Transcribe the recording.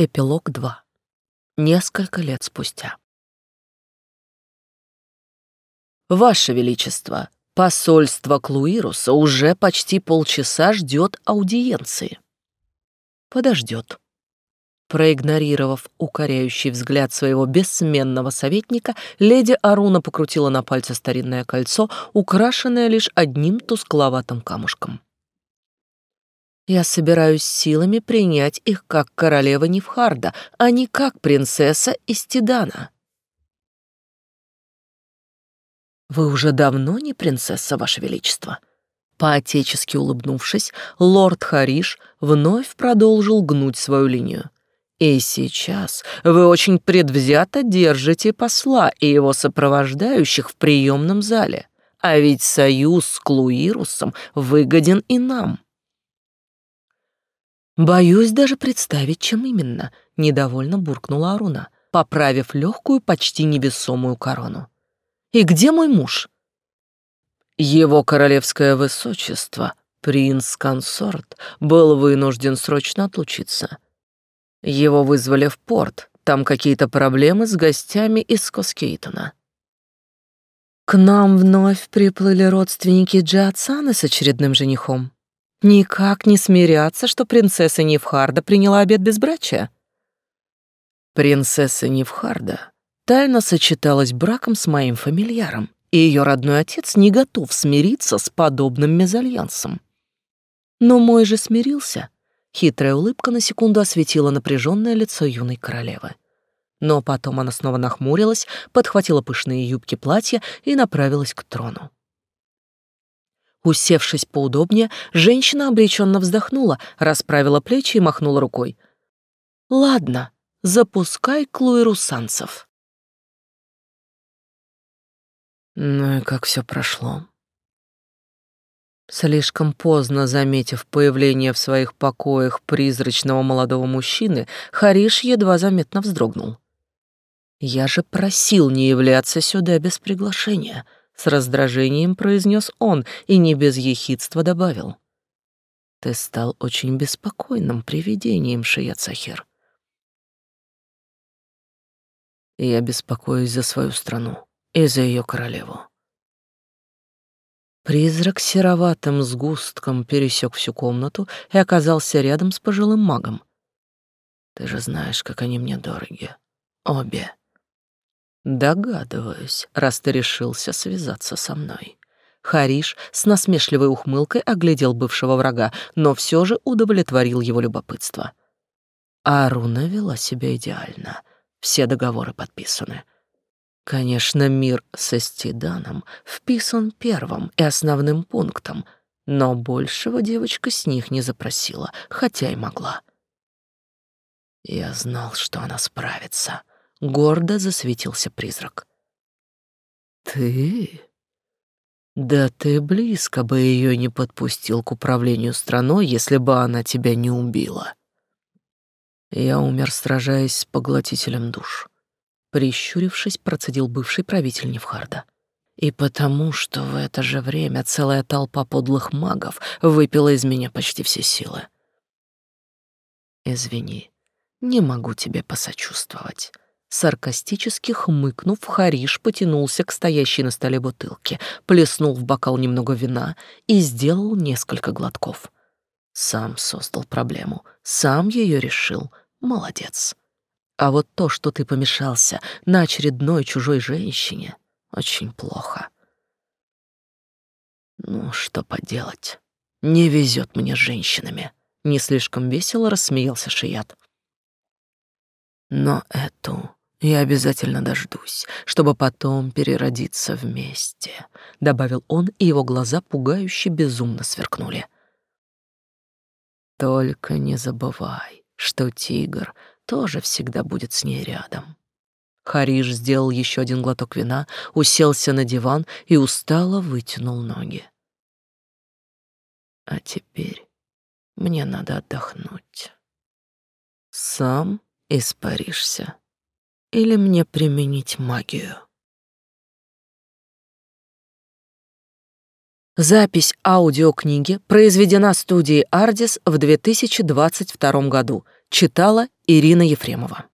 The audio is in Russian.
Эпилог 2. Несколько лет спустя. Ваше Величество, посольство Клуируса уже почти полчаса ждет аудиенции. Подождет. Проигнорировав укоряющий взгляд своего бессменного советника, леди Аруна покрутила на пальце старинное кольцо, украшенное лишь одним тускловатым камушком. Я собираюсь силами принять их как королева Невхарда, а не как принцесса Истидана. Вы уже давно не принцесса, Ваше Величество. Поотечески улыбнувшись, лорд Хариш вновь продолжил гнуть свою линию. И сейчас вы очень предвзято держите посла и его сопровождающих в приемном зале. А ведь союз с Клуирусом выгоден и нам. Боюсь даже представить, чем именно, недовольно буркнула Аруна, поправив легкую, почти невесомую корону. И где мой муж? Его королевское высочество, принц-консорт, был вынужден срочно отлучиться. Его вызвали в порт, там какие-то проблемы с гостями из Коскейтона. К нам вновь приплыли родственники Джиатсаны с очередным женихом. Никак не смиряться, что принцесса Невхарда приняла обет безбрачия. Принцесса Невхарда тайно сочеталась браком с моим фамильяром, и ее родной отец не готов смириться с подобным мезальянсом. Но мой же смирился — Хитрая улыбка на секунду осветила напряженное лицо юной королевы. Но потом она снова нахмурилась, подхватила пышные юбки платья и направилась к трону. Усевшись поудобнее, женщина обреченно вздохнула, расправила плечи и махнула рукой. «Ладно, запускай клуэрусанцев». Ну и как все прошло? Слишком поздно заметив появление в своих покоях призрачного молодого мужчины, Хариш едва заметно вздрогнул. «Я же просил не являться сюда без приглашения», — с раздражением произнес он и не без ехидства добавил. «Ты стал очень беспокойным привидением, Шият Сахир». «Я беспокоюсь за свою страну и за ее королеву. Призрак сероватым сгустком пересек всю комнату и оказался рядом с пожилым магом. Ты же знаешь, как они мне дороги. Обе. Догадываюсь, раз ты решился связаться со мной. Хариш с насмешливой ухмылкой оглядел бывшего врага, но все же удовлетворил его любопытство. Аруна вела себя идеально. Все договоры подписаны. Конечно, мир со Стиданом вписан первым и основным пунктом, но большего девочка с них не запросила, хотя и могла. Я знал, что она справится. Гордо засветился призрак. Ты? Да ты близко бы ее не подпустил к управлению страной, если бы она тебя не убила. Я умер, сражаясь с поглотителем душ. Прищурившись, процедил бывший правитель Невхарда. И потому, что в это же время целая толпа подлых магов выпила из меня почти все силы. Извини, не могу тебе посочувствовать. Саркастически хмыкнув, Хариш потянулся к стоящей на столе бутылке, плеснул в бокал немного вина и сделал несколько глотков. Сам создал проблему, сам ее решил. Молодец. А вот то, что ты помешался на очередной чужой женщине, очень плохо. Ну, что поделать? Не везет мне с женщинами. Не слишком весело рассмеялся Шият. Но эту я обязательно дождусь, чтобы потом переродиться вместе, добавил он, и его глаза пугающе безумно сверкнули. Только не забывай, что тигр тоже всегда будет с ней рядом. Хариш сделал еще один глоток вина, уселся на диван и устало вытянул ноги. А теперь мне надо отдохнуть. Сам испаришься. Или мне применить магию? Запись аудиокниги произведена студией Ardis в 2022 году. Читала Ирина Ефремова.